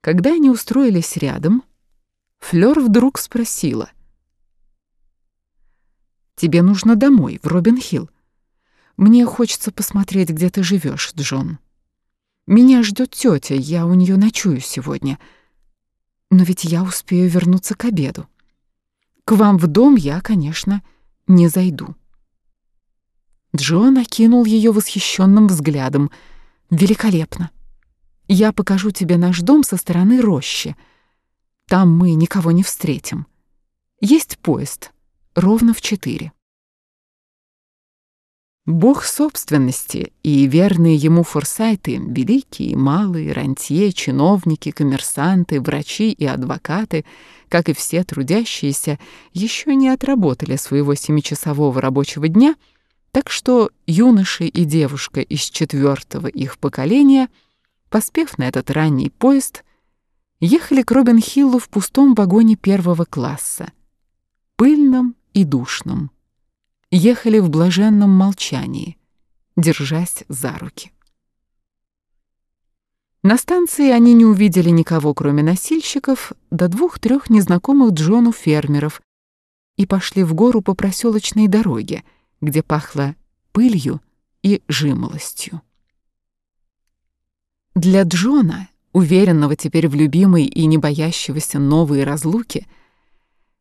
Когда они устроились рядом, Флёр вдруг спросила. «Тебе нужно домой, в Робин-Хилл. Мне хочется посмотреть, где ты живешь, Джон. Меня ждет тетя, я у нее ночую сегодня. Но ведь я успею вернуться к обеду. К вам в дом я, конечно, не зайду». Джон окинул ее восхищенным взглядом. «Великолепно! Я покажу тебе наш дом со стороны рощи. Там мы никого не встретим. Есть поезд. Ровно в четыре. Бог собственности и верные ему форсайты, великие, малые, рантье, чиновники, коммерсанты, врачи и адвокаты, как и все трудящиеся, еще не отработали своего семичасового рабочего дня, так что юноши и девушка из четвертого их поколения — Поспев на этот ранний поезд, ехали к Робин-Хиллу в пустом вагоне первого класса, пыльном и душном. Ехали в блаженном молчании, держась за руки. На станции они не увидели никого, кроме носильщиков, до двух-трех незнакомых Джону фермеров, и пошли в гору по проселочной дороге, где пахло пылью и жимолостью. Для Джона, уверенного теперь в любимой и не боящегося новой разлуки,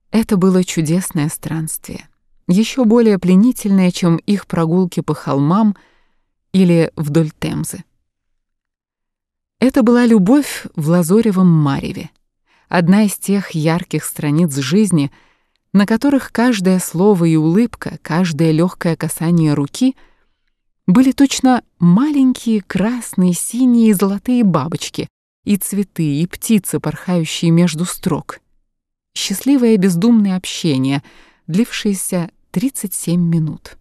это было чудесное странствие, еще более пленительное, чем их прогулки по холмам или вдоль Темзы. Это была любовь в Лазоревом Мареве, одна из тех ярких страниц жизни, на которых каждое слово и улыбка, каждое легкое касание руки — были точно маленькие красные, синие и золотые бабочки, и цветы, и птицы, порхающие между строк. Счастливое бездумное общение, длившееся 37 минут.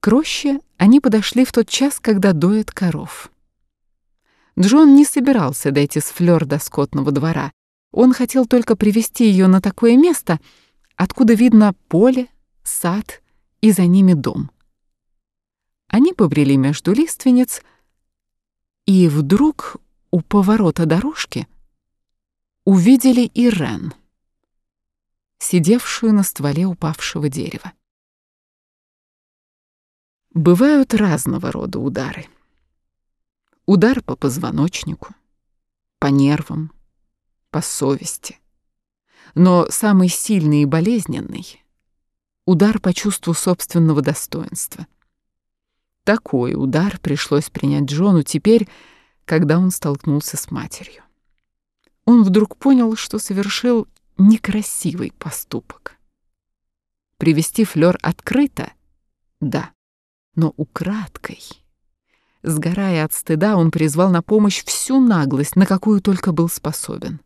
К роще они подошли в тот час, когда доят коров. Джон не собирался дойти с Флёр до скотного двора. Он хотел только привести ее на такое место, откуда видно поле, сад и за ними дом. Они побрели между лиственниц, и вдруг у поворота дорожки увидели Ирен, сидевшую на стволе упавшего дерева. Бывают разного рода удары. Удар по позвоночнику, по нервам, по совести. Но самый сильный и болезненный — удар по чувству собственного достоинства — такой удар пришлось принять Джону теперь, когда он столкнулся с матерью. Он вдруг понял, что совершил некрасивый поступок. Привести Флёр открыто? Да, но украдкой. Сгорая от стыда, он призвал на помощь всю наглость, на какую только был способен.